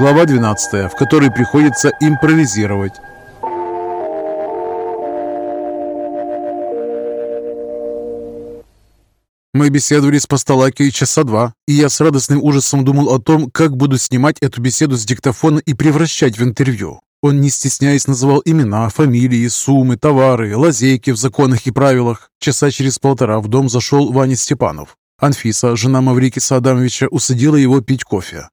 глава 12, в которой приходится импровизировать. Мы беседовали с Постолакией часа два, и я с радостным ужасом думал о том, как буду снимать эту беседу с диктофона и превращать в интервью. Он, не стесняясь, называл имена, фамилии, суммы, товары, лазейки в законах и правилах. Часа через полтора в дом зашел Ваня Степанов. Анфиса, жена Маврикиса Адамовича, усадила его пить кофе.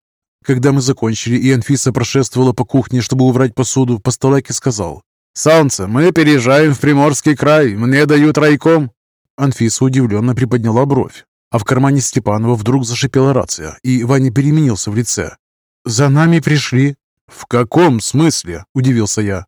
Когда мы закончили, и Анфиса прошествовала по кухне, чтобы убрать посуду, Постолаки сказал, «Солнце, мы переезжаем в Приморский край, мне дают райком». Анфиса удивленно приподняла бровь, а в кармане Степанова вдруг зашипела рация, и Ваня переменился в лице. «За нами пришли». «В каком смысле?» – удивился я.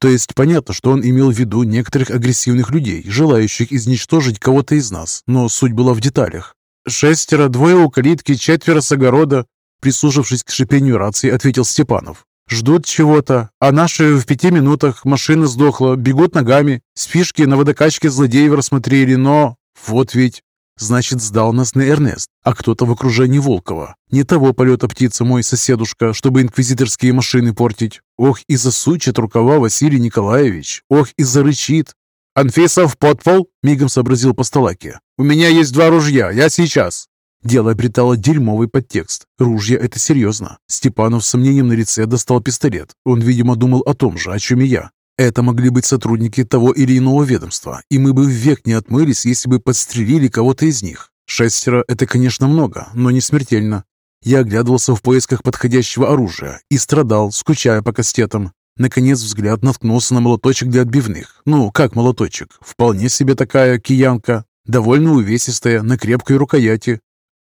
То есть понятно, что он имел в виду некоторых агрессивных людей, желающих изничтожить кого-то из нас, но суть была в деталях. «Шестеро, двое у калитки, четверо с огорода», прислушавшись к шипению рации, ответил Степанов. «Ждут чего-то, а наши в пяти минутах, машина сдохла, бегут ногами, спишки на водокачке злодеев рассмотрели, но... Вот ведь...» Значит, сдал нас не Эрнест, а кто-то в окружении Волкова. Не того полета птица мой соседушка, чтобы инквизиторские машины портить. Ох, и засучит рукава Василий Николаевич. Ох, и зарычит. «Анфиса, в подпол!» — мигом сообразил Постолаки. «У меня есть два ружья, я сейчас!» Дело обретало дерьмовый подтекст. Ружья — это серьезно. Степанов с сомнением на лице достал пистолет. Он, видимо, думал о том же, о чем и я. Это могли быть сотрудники того или иного ведомства, и мы бы век не отмылись, если бы подстрелили кого-то из них. Шестеро — это, конечно, много, но не смертельно. Я оглядывался в поисках подходящего оружия и страдал, скучая по кастетам. Наконец взгляд наткнулся на молоточек для отбивных. Ну, как молоточек? Вполне себе такая киянка, довольно увесистая, на крепкой рукояти.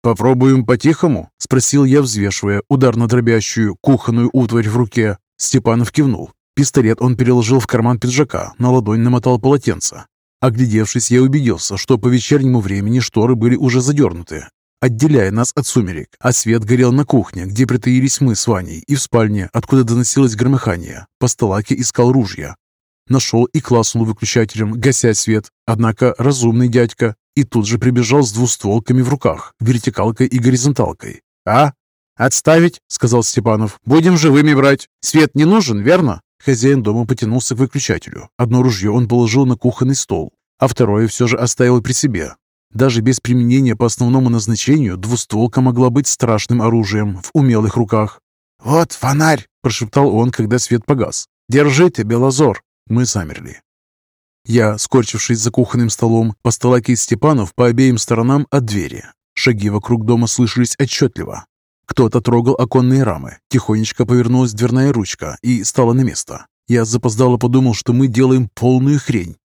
«Попробуем по-тихому?» – спросил я, взвешивая ударно-дробящую кухонную утварь в руке. Степанов кивнул. Пистолет он переложил в карман пиджака, на ладонь намотал полотенце. Оглядевшись, я убедился, что по вечернему времени шторы были уже задернуты, отделяя нас от сумерек, а свет горел на кухне, где притаились мы с Ваней, и в спальне, откуда доносилось громыхание. По столаке искал ружья. Нашел и класснул выключателем, гася свет. Однако разумный дядька и тут же прибежал с двустволками в руках, вертикалкой и горизонталкой. «А? Отставить?» — сказал Степанов. «Будем живыми брать. Свет не нужен, верно?» Хозяин дома потянулся к выключателю. Одно ружье он положил на кухонный стол, а второе все же оставил при себе. Даже без применения по основному назначению двустволка могла быть страшным оружием в умелых руках. «Вот фонарь!» – прошептал он, когда свет погас. «Держите, Белозор!» Мы замерли. Я, скорчившись за кухонным столом, постолаки Степанов по обеим сторонам от двери. Шаги вокруг дома слышались отчетливо. Кто-то трогал оконные рамы. Тихонечко повернулась дверная ручка и стала на место. Я запоздало подумал, что мы делаем полную хрень.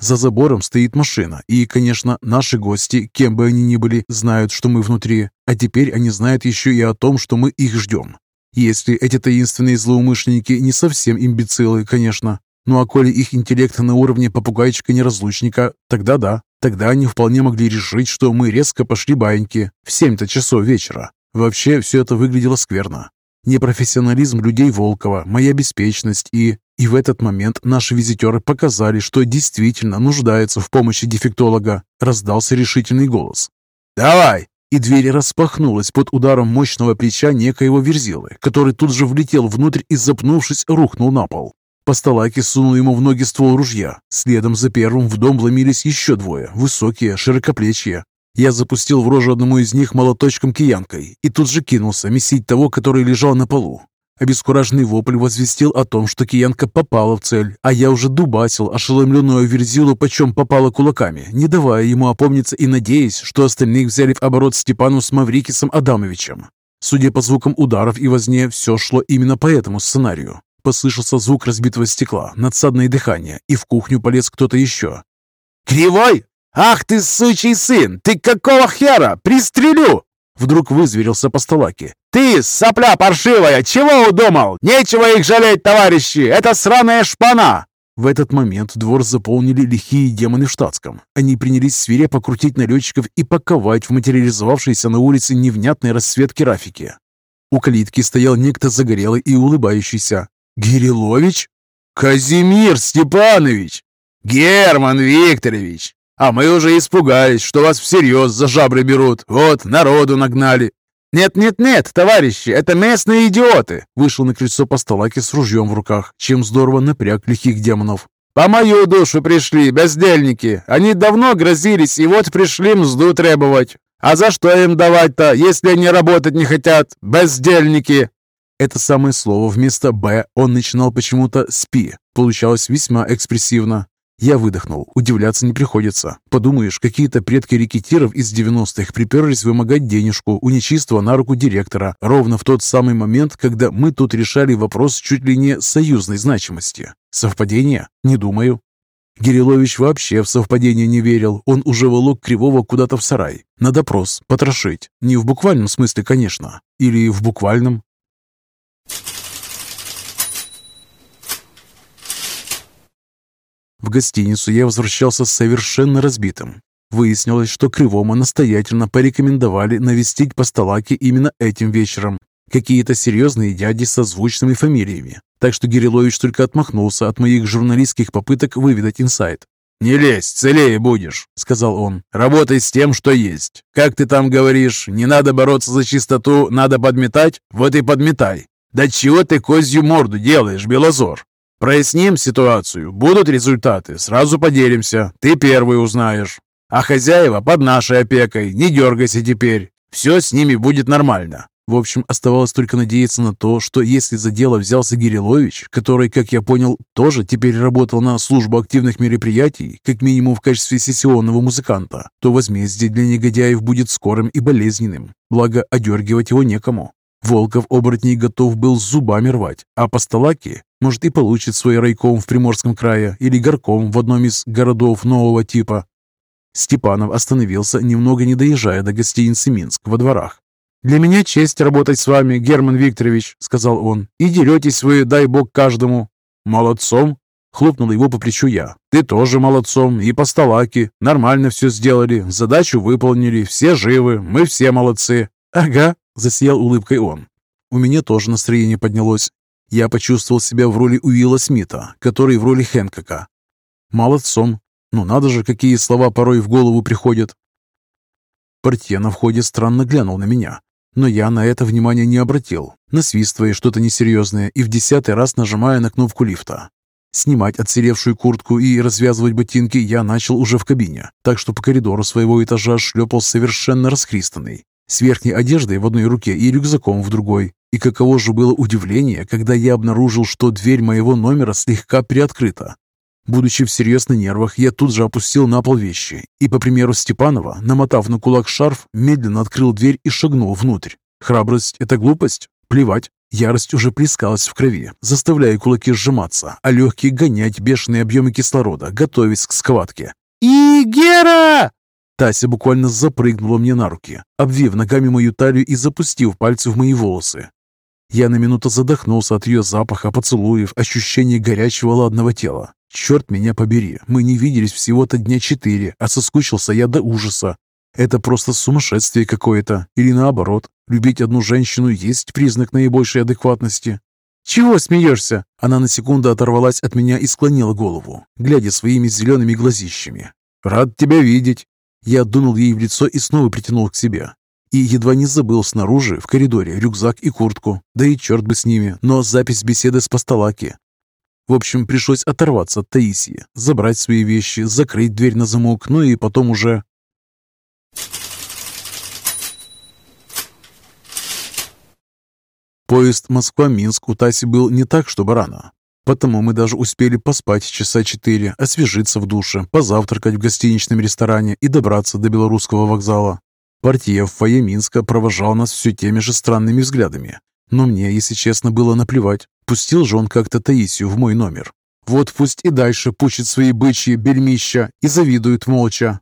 За забором стоит машина, и, конечно, наши гости, кем бы они ни были, знают, что мы внутри, а теперь они знают еще и о том, что мы их ждем. Если эти таинственные злоумышленники не совсем имбецилы, конечно, ну а коли их интеллект на уровне попугайчика-неразлучника, тогда да, тогда они вполне могли решить, что мы резко пошли баиньки в 7-то часов вечера. Вообще все это выглядело скверно. Непрофессионализм людей Волкова, моя беспечность и... И в этот момент наши визитеры показали, что действительно нуждаются в помощи дефектолога. Раздался решительный голос. «Давай!» И дверь распахнулась под ударом мощного плеча некоего верзилы, который тут же влетел внутрь и, запнувшись, рухнул на пол. Постолаки сунул ему в ноги ствол ружья. Следом за первым в дом вломились еще двое, высокие, широкоплечие. Я запустил в рожу одному из них молоточком-киянкой и тут же кинулся месить того, который лежал на полу. Обескураженный вопль возвестил о том, что киянка попала в цель, а я уже дубасил ошеломленную верзилу, почем попала кулаками, не давая ему опомниться и надеясь, что остальных взяли в оборот Степану с Маврикисом Адамовичем. Судя по звукам ударов и возне, все шло именно по этому сценарию. Послышался звук разбитого стекла, надсадное дыхание, и в кухню полез кто-то еще. «Кривой! Ах ты, сучий сын! Ты какого хера? Пристрелю!» Вдруг вызверился по столаке. «Ты, сопля паршивая, чего удумал? Нечего их жалеть, товарищи! Это сраная шпана!» В этот момент двор заполнили лихие демоны в штатском. Они принялись свирепо крутить налетчиков и паковать в материализовавшейся на улице невнятной расцветки рафики. У калитки стоял некто загорелый и улыбающийся. Гирилович? Казимир Степанович! Герман Викторович! А мы уже испугались, что вас всерьез за жабры берут. Вот, народу нагнали. «Нет-нет-нет, товарищи, это местные идиоты!» Вышел на крыльцо Постолаки с ружьем в руках, чем здорово напряг лихих демонов. «По мою душу пришли, бездельники! Они давно грозились, и вот пришли мзду требовать! А за что им давать-то, если они работать не хотят? Бездельники!» Это самое слово вместо «б» он начинал почему-то с «пи». Получалось весьма экспрессивно. Я выдохнул. Удивляться не приходится. Подумаешь, какие-то предки рекетиров из 90-х приперлись вымогать денежку у нечистого на руку директора ровно в тот самый момент, когда мы тут решали вопрос чуть ли не союзной значимости. Совпадение? Не думаю. Гирилович вообще в совпадение не верил. Он уже волок Кривого куда-то в сарай. На допрос, потрошить. Не в буквальном смысле, конечно. Или в буквальном. В гостиницу я возвращался совершенно разбитым. Выяснилось, что Кривому настоятельно порекомендовали навестить Постолаки именно этим вечером. Какие-то серьезные дяди со звучными фамилиями. Так что Гирилович только отмахнулся от моих журналистских попыток выведать инсайт. «Не лезь, целее будешь», — сказал он. «Работай с тем, что есть. Как ты там говоришь, не надо бороться за чистоту, надо подметать? Вот и подметай. Да чего ты козью морду делаешь, Белозор? Проясним ситуацию, будут результаты, сразу поделимся, ты первый узнаешь. А хозяева под нашей опекой, не дергайся теперь, все с ними будет нормально. В общем, оставалось только надеяться на то, что если за дело взялся Гирилович, который, как я понял, тоже теперь работал на службу активных мероприятий, как минимум в качестве сессионного музыканта, то возмездие для негодяев будет скорым и болезненным. Благо, одергивать его некому. Волков оборотней готов был зубами рвать, а Постолаки, может, и получит свой райком в Приморском крае или горком в одном из городов нового типа. Степанов остановился, немного не доезжая до гостиницы «Минск» во дворах. «Для меня честь работать с вами, Герман Викторович», — сказал он. «И деретесь вы, дай бог, каждому». «Молодцом!» — хлопнул его по плечу я. «Ты тоже молодцом, и Постолаки. Нормально все сделали, задачу выполнили, все живы, мы все молодцы». «Ага», Засиял улыбкой он. У меня тоже настроение поднялось. Я почувствовал себя в роли Уилла Смита, который в роли Хэнкока. Молодцом. Ну надо же, какие слова порой в голову приходят. Портье на входе странно глянул на меня, но я на это внимание не обратил, насвистывая что-то несерьезное и в десятый раз нажимая на кнопку лифта. Снимать отсыревшую куртку и развязывать ботинки я начал уже в кабине, так что по коридору своего этажа шлепал совершенно расхристанный с верхней одеждой в одной руке и рюкзаком в другой. И каково же было удивление, когда я обнаружил, что дверь моего номера слегка приоткрыта. Будучи всерьез на нервах, я тут же опустил на пол вещи и, по примеру Степанова, намотав на кулак шарф, медленно открыл дверь и шагнул внутрь. Храбрость — это глупость? Плевать. Ярость уже плескалась в крови, заставляя кулаки сжиматься, а легкие гонять бешеные объемы кислорода, готовясь к схватке. «И Гера!» Тася буквально запрыгнула мне на руки, обвив ногами мою талию и запустив пальцы в мои волосы. Я на минуту задохнулся от ее запаха, поцелуев, ощущения горячего ладного тела. Черт меня побери, мы не виделись всего-то дня четыре, а соскучился я до ужаса. Это просто сумасшествие какое-то. Или наоборот, любить одну женщину есть признак наибольшей адекватности. «Чего смеешься?» Она на секунду оторвалась от меня и склонила голову, глядя своими зелеными глазищами. «Рад тебя видеть!» Я дунул ей в лицо и снова притянул к себе. И едва не забыл снаружи, в коридоре, рюкзак и куртку. Да и черт бы с ними, но запись беседы с Постолаки. В общем, пришлось оторваться от Таисии, забрать свои вещи, закрыть дверь на замок, ну и потом уже... Поезд Москва-Минск у Таси был не так, чтобы рано. Потому мы даже успели поспать часа четыре, освежиться в душе, позавтракать в гостиничном ресторане и добраться до Белорусского вокзала. Партия в фойе Минска провожал нас все теми же странными взглядами. Но мне, если честно, было наплевать. Пустил же он как-то Таисию в мой номер. Вот пусть и дальше пучит свои бычьи бельмища и завидует молча.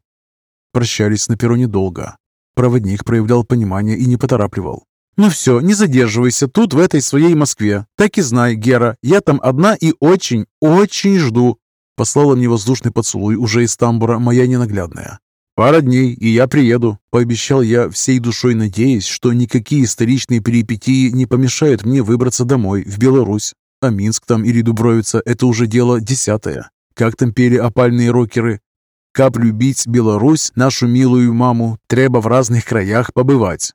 Прощались на перроне долго. Проводник проявлял понимание и не поторапливал. «Ну все, не задерживайся тут, в этой своей Москве. Так и знай, Гера, я там одна и очень, очень жду». Послала мне воздушный поцелуй уже из тамбура моя ненаглядная. «Пара дней, и я приеду», — пообещал я, всей душой надеясь, что никакие историчные перипетии не помешают мне выбраться домой, в Беларусь. А Минск там или Дубровица — это уже дело десятое. Как там пели опальные рокеры? «Кап любить Беларусь, нашу милую маму, треба в разных краях побывать».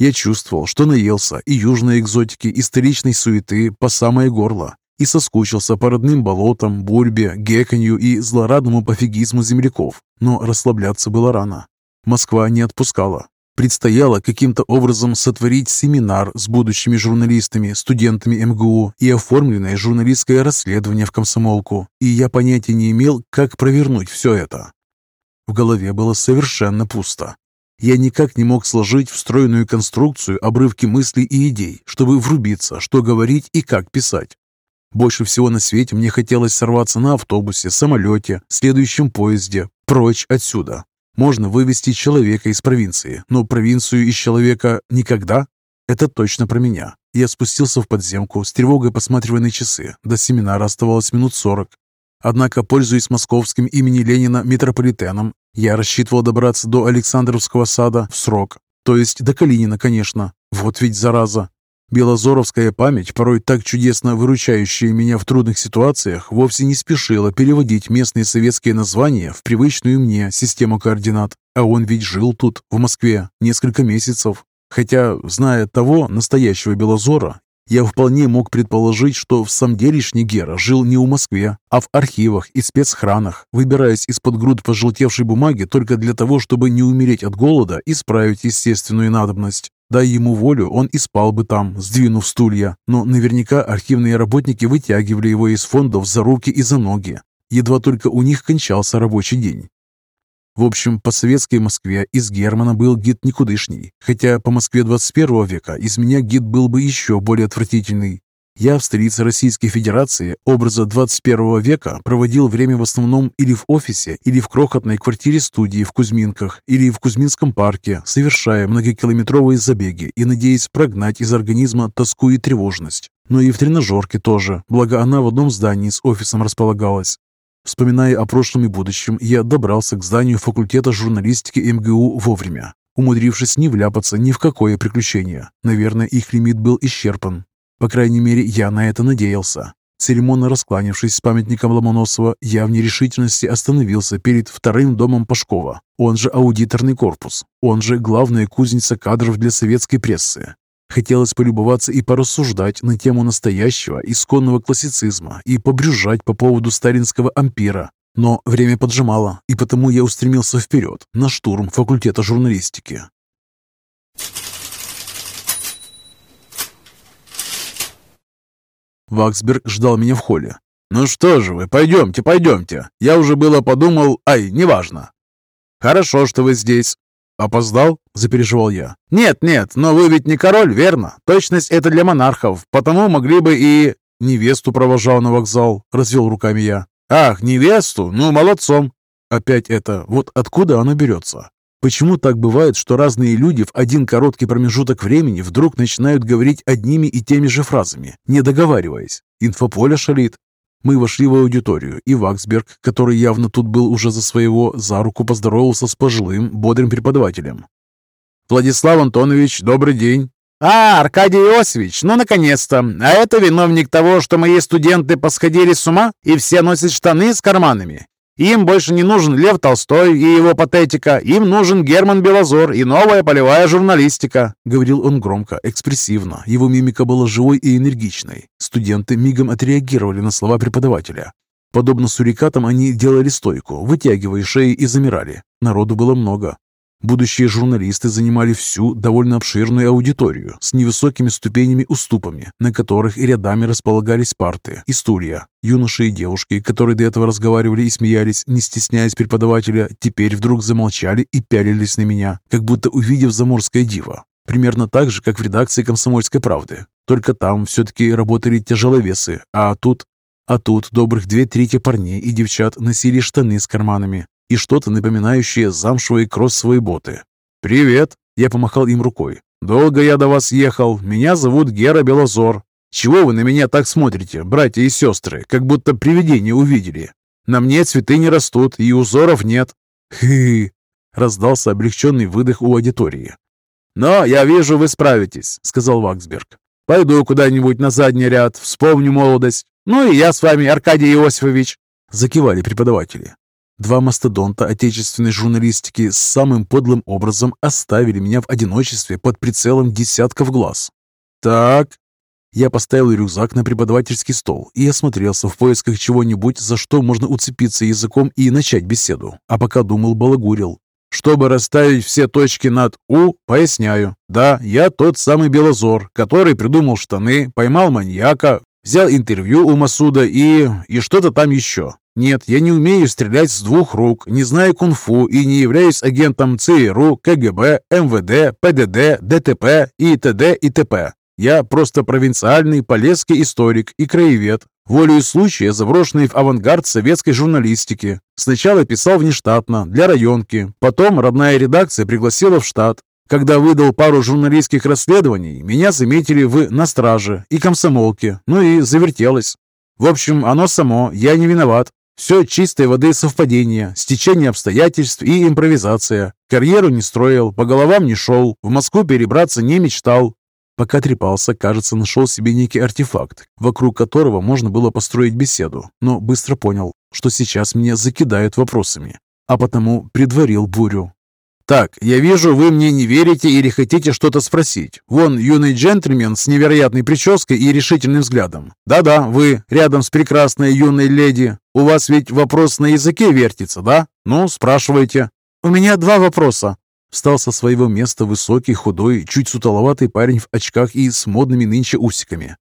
Я чувствовал, что наелся и южной экзотики, и столичной суеты по самое горло, и соскучился по родным болотам, бульбе, геканью и злорадному пофигизму земляков, но расслабляться было рано. Москва не отпускала. Предстояло каким-то образом сотворить семинар с будущими журналистами, студентами МГУ и оформленное журналистское расследование в комсомолку, и я понятия не имел, как провернуть все это. В голове было совершенно пусто. Я никак не мог сложить встроенную конструкцию обрывки мыслей и идей, чтобы врубиться, что говорить и как писать. Больше всего на свете мне хотелось сорваться на автобусе, самолете, следующем поезде, прочь отсюда, можно вывести человека из провинции, но провинцию из человека никогда? Это точно про меня. Я спустился в подземку, с тревогой посматривая на часы. До семинара оставалось минут сорок. Однако, пользуясь московским имени Ленина метрополитеном, я рассчитывал добраться до Александровского сада в срок. То есть до Калинина, конечно. Вот ведь зараза. Белозоровская память, порой так чудесно выручающая меня в трудных ситуациях, вовсе не спешила переводить местные советские названия в привычную мне систему координат. А он ведь жил тут, в Москве, несколько месяцев. Хотя, зная того, настоящего Белозора, я вполне мог предположить, что в самом делешний Гера жил не в Москве, а в архивах и спецхранах, выбираясь из-под груд пожелтевшей бумаги только для того, чтобы не умереть от голода и справить естественную надобность. Дай ему волю, он и спал бы там, сдвинув стулья, но наверняка архивные работники вытягивали его из фондов за руки и за ноги. Едва только у них кончался рабочий день. В общем, по советской Москве из Германа был гид никудышний, хотя по Москве 21 века из меня гид был бы еще более отвратительный. Я в столице Российской Федерации образа 21 века проводил время в основном или в офисе, или в крохотной квартире-студии в Кузьминках, или в Кузьминском парке, совершая многокилометровые забеги и надеясь прогнать из организма тоску и тревожность. Но и в тренажерке тоже, благо она в одном здании с офисом располагалась. Вспоминая о прошлом и будущем, я добрался к зданию факультета журналистики МГУ вовремя, умудрившись не вляпаться ни в какое приключение. Наверное, их лимит был исчерпан. По крайней мере, я на это надеялся. Церемонно раскланившись с памятником Ломоносова, я в нерешительности остановился перед вторым домом Пашкова, он же аудиторный корпус, он же главная кузница кадров для советской прессы. Хотелось полюбоваться и порассуждать на тему настоящего исконного классицизма и побрюжать по поводу сталинского ампира. Но время поджимало, и потому я устремился вперед, на штурм факультета журналистики. Ваксберг ждал меня в холле. «Ну что же вы, пойдемте, пойдемте. Я уже было подумал, ай, неважно». «Хорошо, что вы здесь». «Опоздал?» – запереживал я. «Нет, нет, но вы ведь не король, верно? Точность – это для монархов, потому могли бы и...» «Невесту провожал на вокзал», – развел руками я. «Ах, невесту? Ну, молодцом». Опять это, вот откуда она берется? Почему так бывает, что разные люди в один короткий промежуток времени вдруг начинают говорить одними и теми же фразами, не договариваясь? Инфополе шалит. Мы вошли в аудиторию, и Ваксберг, который явно тут был уже за своего, за руку поздоровался с пожилым, бодрым преподавателем. «Владислав Антонович, добрый день!» «А, Аркадий Иосифович, ну наконец-то! А это виновник того, что мои студенты посходили с ума и все носят штаны с карманами. Им больше не нужен Лев Толстой и его патетика, им нужен Герман Белозор и новая полевая журналистика», — говорил он громко, экспрессивно. Его мимика была живой и энергичной. Студенты мигом отреагировали на слова преподавателя. Подобно сурикатам они делали стойку, вытягивая шеи и замирали. Народу было много. Будущие журналисты занимали всю довольно обширную аудиторию с невысокими ступенями-уступами, на которых и рядами располагались парты и стулья. Юноши и девушки, которые до этого разговаривали и смеялись, не стесняясь преподавателя, теперь вдруг замолчали и пялились на меня, как будто увидев заморское диво. Примерно так же, как в редакции «Комсомольской правды». Только там все-таки работали тяжеловесы, а тут... А тут добрых две трети парней и девчат носили штаны с карманами, и что-то напоминающее замшевые кроссовые боты. «Привет!» – я помахал им рукой. «Долго я до вас ехал. Меня зовут Гера Белозор. Чего вы на меня так смотрите, братья и сестры, как будто привидение увидели? На мне цветы не растут и узоров нет». «Хы!» – раздался облегченный выдох у аудитории. «Но я вижу, вы справитесь», – сказал Ваксберг. «Пойду куда-нибудь на задний ряд, вспомню молодость. Ну и я с вами, Аркадий Иосифович», – закивали преподаватели. Два мастодонта отечественной журналистики самым подлым образом оставили меня в одиночестве под прицелом десятков глаз. Так, я поставил рюкзак на преподавательский стол и осмотрелся в поисках чего-нибудь, за что можно уцепиться языком и начать беседу. А пока думал, балагурил. Чтобы расставить все точки над «у», поясняю. Да, я тот самый Белозор, который придумал штаны, поймал маньяка, взял интервью у Масуда и... и что-то там еще. Нет, я не умею стрелять с двух рук, не знаю кунг-фу и не являюсь агентом ЦРУ, КГБ, МВД, ПДД, ДТП и т.д. и т.п. Я просто провинциальный полесский историк и краевед, волею случая заброшенный в авангард советской журналистики. Сначала писал внештатно, для районки, потом родная редакция пригласила в штат. Когда выдал пару журналистских расследований, меня заметили в «На страже» и «Комсомолке», ну и завертелось. В общем, оно само, я не виноват. Все чистой воды совпадение, стечение обстоятельств и импровизация. Карьеру не строил, по головам не шел, в Москву перебраться не мечтал. Пока трепался, кажется, нашел себе некий артефакт, вокруг которого можно было построить беседу, но быстро понял, что сейчас меня закидают вопросами, а потому предварил бурю. «Так, я вижу, вы мне не верите или хотите что-то спросить. Вон юный джентльмен с невероятной прической и решительным взглядом. Да-да, вы, рядом с прекрасной юной леди. У вас ведь вопрос на языке вертится, да? Ну, спрашивайте». «У меня два вопроса». Встал со своего места высокий, худой, чуть сутоловатый парень в очках и с модными нынче усиками.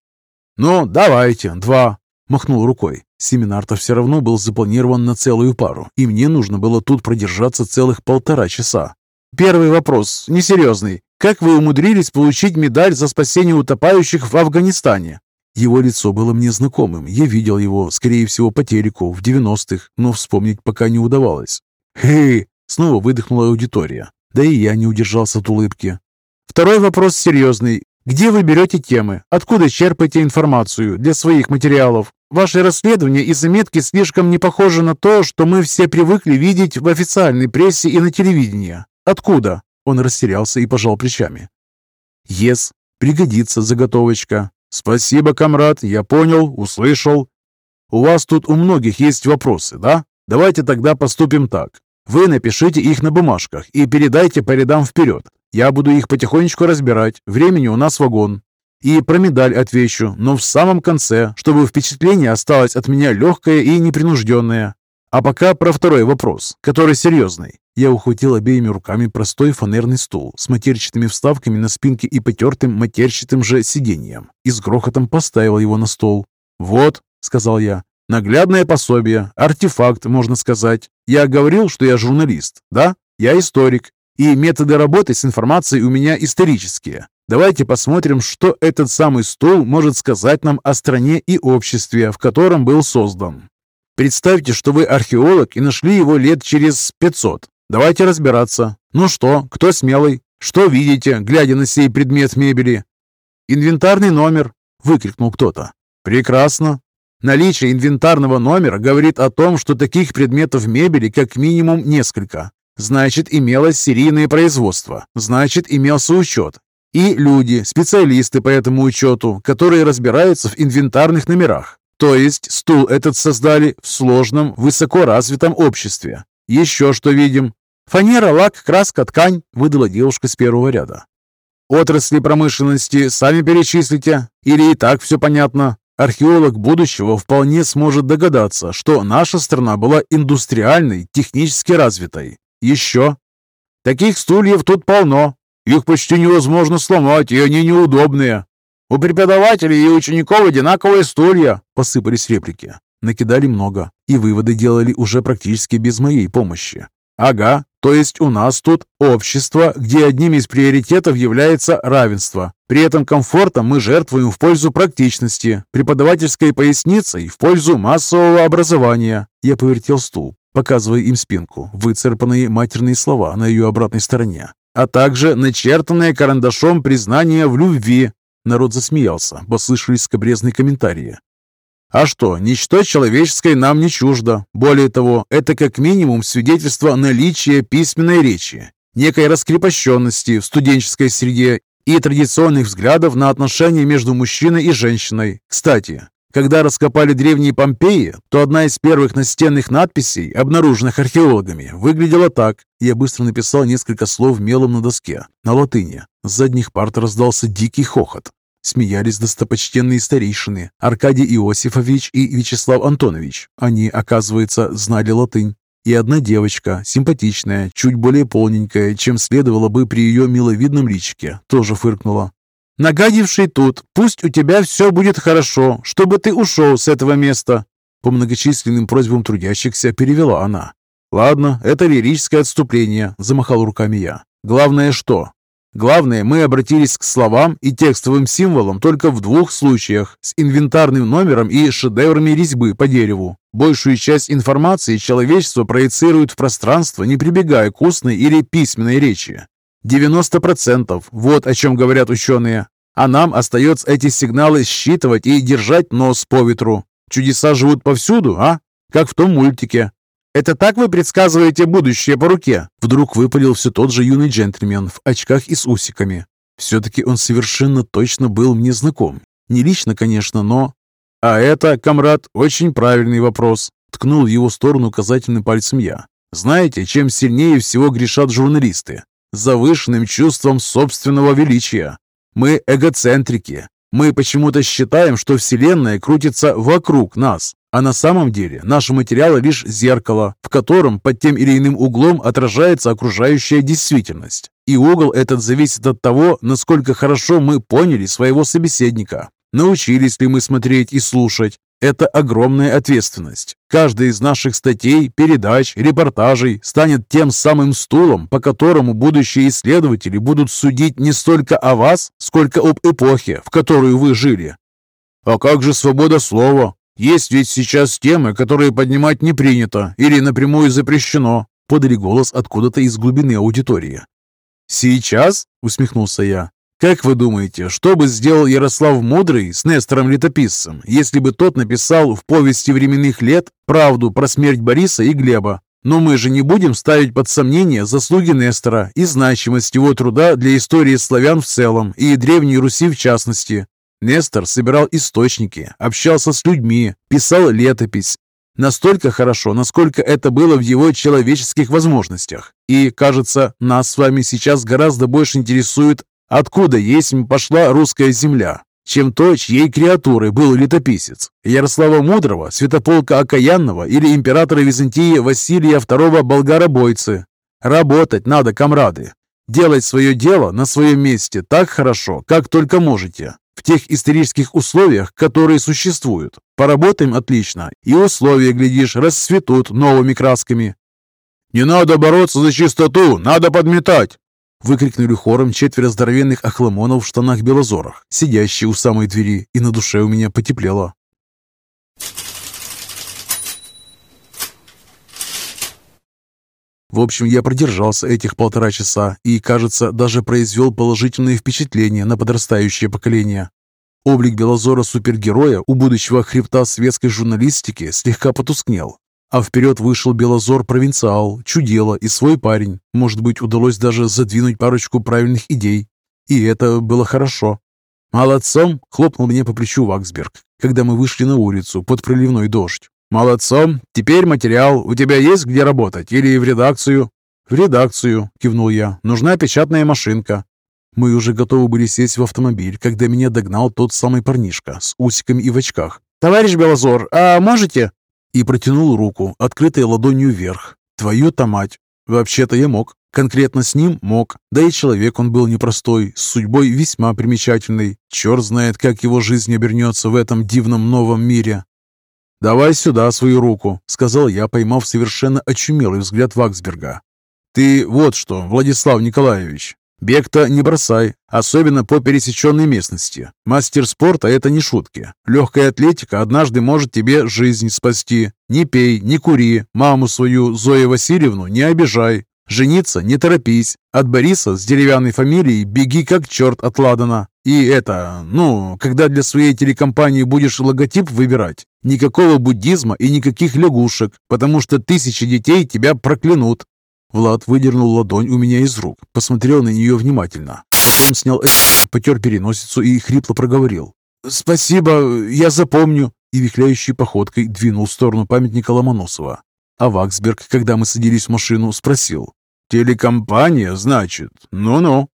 «Ну, давайте, два», — махнул рукой. Семинар-то все равно был запланирован на целую пару, и мне нужно было тут продержаться целых полтора часа. Первый вопрос, несерьезный. Как вы умудрились получить медаль за спасение утопающих в Афганистане? Его лицо было мне знакомым. Я видел его, скорее всего, по телеку в 90-х, но вспомнить пока не удавалось. «Хе!» — снова выдохнула аудитория. Да и я не удержался от улыбки. Второй вопрос серьезный. Где вы берете темы? Откуда черпаете информацию для своих материалов? Ваши расследования и заметки слишком не похожи на то, что мы все привыкли видеть в официальной прессе и на телевидении. Откуда?» Он растерялся и пожал плечами. «Ес, пригодится заготовочка. Спасибо, комрад, я понял, услышал. У вас тут у многих есть вопросы, да? Давайте тогда поступим так. Вы напишите их на бумажках и передайте по рядам вперед. Я буду их потихонечку разбирать, времени у нас вагон. И про медаль отвечу, но в самом конце, чтобы впечатление осталось от меня легкое и непринужденное. А пока про второй вопрос, который серьезный. Я ухватил обеими руками простой фанерный стул с матерчатыми вставками на спинке и потертым матерчатым же сиденьем и с грохотом поставил его на стол. «Вот», — сказал я, — «наглядное пособие, артефакт, можно сказать. Я говорил, что я журналист, да? Я историк, и методы работы с информацией у меня исторические. Давайте посмотрим, что этот самый стул может сказать нам о стране и обществе, в котором был создан. Представьте, что вы археолог и нашли его лет через 500. Давайте разбираться. Ну что, кто смелый? Что видите, глядя на сей предмет мебели? Инвентарный номер, выкрикнул кто-то. Прекрасно. Наличие инвентарного номера говорит о том, что таких предметов мебели как минимум несколько. Значит, имелось серийное производство. Значит, имелся учет. И люди, специалисты по этому учету, которые разбираются в инвентарных номерах. То есть стул этот создали в сложном, высокоразвитом обществе. Еще что видим? Фанера, лак, краска, ткань, выдала девушка с первого ряда. Отрасли промышленности сами перечислите? Или и так все понятно? Археолог будущего вполне сможет догадаться, что наша страна была индустриальной, технически развитой. Еще? Таких стульев тут полно. Их почти невозможно сломать, и они неудобные. «У преподавателей и учеников одинаковые стулья», — посыпались реплики. Накидали много, и выводы делали уже практически без моей помощи. «Ага, то есть у нас тут общество, где одним из приоритетов является равенство. При этом комфортом мы жертвуем в пользу практичности, преподавательской поясницей в пользу массового образования». Я повертел стул, показывая им спинку, выцарпанные матерные слова на ее обратной стороне, а также начертанное карандашом признание в любви, Народ засмеялся, послышались скобрезные комментарии. А что, ничто человеческое нам не чуждо. Более того, это как минимум свидетельство наличия письменной речи, некой раскрепощенности в студенческой среде и традиционных взглядов на отношения между мужчиной и женщиной. Кстати, Когда раскопали древние Помпеи, то одна из первых настенных надписей, обнаруженных археологами, выглядела так. Я быстро написал несколько слов мелом на доске, на латыни. С задних парт раздался дикий хохот. Смеялись достопочтенные старейшины Аркадий Иосифович и Вячеслав Антонович. Они, оказывается, знали латынь. И одна девочка, симпатичная, чуть более полненькая, чем следовало бы при ее миловидном личике, тоже фыркнула. «Нагадивший тут, пусть у тебя все будет хорошо, чтобы ты ушел с этого места!» По многочисленным просьбам трудящихся перевела она. «Ладно, это лирическое отступление», – замахал руками я. «Главное что? Главное, мы обратились к словам и текстовым символам только в двух случаях – с инвентарным номером и шедеврами резьбы по дереву. Большую часть информации человечество проецирует в пространство, не прибегая к устной или письменной речи. 90% – вот о чем говорят ученые. А нам остается эти сигналы считывать и держать нос по ветру. Чудеса живут повсюду, а? Как в том мультике. «Это так вы предсказываете будущее по руке?» Вдруг выпалил все тот же юный джентльмен в очках и с усиками. Все-таки он совершенно точно был мне знаком. Не лично, конечно, но... «А это, комрад, очень правильный вопрос», — ткнул в его сторону указательным пальцем я. «Знаете, чем сильнее всего грешат журналисты? Завышенным чувством собственного величия. Мы эгоцентрики. Мы почему-то считаем, что Вселенная крутится вокруг нас, а на самом деле наши материалы лишь зеркало, в котором под тем или иным углом отражается окружающая действительность. И угол этот зависит от того, насколько хорошо мы поняли своего собеседника. Научились ли мы смотреть и слушать? Это огромная ответственность. Каждая из наших статей, передач, репортажей станет тем самым стулом, по которому будущие исследователи будут судить не столько о вас, сколько об эпохе, в которую вы жили. А как же свобода слова? Есть ведь сейчас темы, которые поднимать не принято или напрямую запрещено, подали голос откуда-то из глубины аудитории. «Сейчас?» — усмехнулся я. «Как вы думаете, что бы сделал Ярослав Мудрый с Нестором-летописцем, если бы тот написал в повести временных лет правду про смерть Бориса и Глеба? Но мы же не будем ставить под сомнение заслуги Нестора и значимость его труда для истории славян в целом и Древней Руси в частности. Нестор собирал источники, общался с людьми, писал летопись. Настолько хорошо, насколько это было в его человеческих возможностях. И, кажется, нас с вами сейчас гораздо больше интересует, откуда есть пошла русская земля, чем то, чьей креатурой был летописец. Ярослава Мудрого, Святополка Окаянного или императора Византии Василия II Болгаробойцы. Работать надо, комрады. Делать свое дело на своем месте так хорошо, как только можете в тех исторических условиях, которые существуют. Поработаем отлично, и условия, глядишь, расцветут новыми красками. «Не надо бороться за чистоту, надо подметать!» Выкрикнули хором четверо здоровенных охламонов в штанах-белозорах, сидящие у самой двери, и на душе у меня потеплело. В общем, я продержался этих полтора часа и, кажется, даже произвел положительное впечатление на подрастающее поколение. Облик Белозора-супергероя у будущего хребта светской журналистики слегка потускнел. А вперед вышел Белозор-провинциал, чудило и свой парень. Может быть, удалось даже задвинуть парочку правильных идей. И это было хорошо. «Молодцом!» — хлопнул мне по плечу Ваксберг, когда мы вышли на улицу под проливной дождь. «Молодцом! Теперь материал. У тебя есть где работать? Или в редакцию?» «В редакцию», — кивнул я. «Нужна печатная машинка». Мы уже готовы были сесть в автомобиль, когда меня догнал тот самый парнишка с усиками и в очках. «Товарищ Белозор, а можете?» И протянул руку, открытой ладонью вверх. «Твою-то мать!» Вообще-то я мог. Конкретно с ним мог. Да и человек он был непростой, с судьбой весьма примечательной. Черт знает, как его жизнь обернется в этом дивном новом мире. «Давай сюда свою руку», — сказал я, поймав совершенно очумелый взгляд Ваксберга. «Ты вот что, Владислав Николаевич, бег-то не бросай, особенно по пересеченной местности. Мастер спорта — это не шутки. Легкая атлетика однажды может тебе жизнь спасти. Не пей, не кури, маму свою, Зою Васильевну, не обижай. Жениться не торопись. От Бориса с деревянной фамилией беги как черт от Ладана. И это, ну, когда для своей телекомпании будешь логотип выбирать, никакого буддизма и никаких лягушек, потому что тысячи детей тебя проклянут. Влад выдернул ладонь у меня из рук, посмотрел на нее внимательно. Он снял потер переносицу и хрипло проговорил. «Спасибо, я запомню». и вихляющей походкой двинул в сторону памятника Ломоносова. А Ваксберг, когда мы садились в машину, спросил. «Телекомпания, значит? Ну-ну».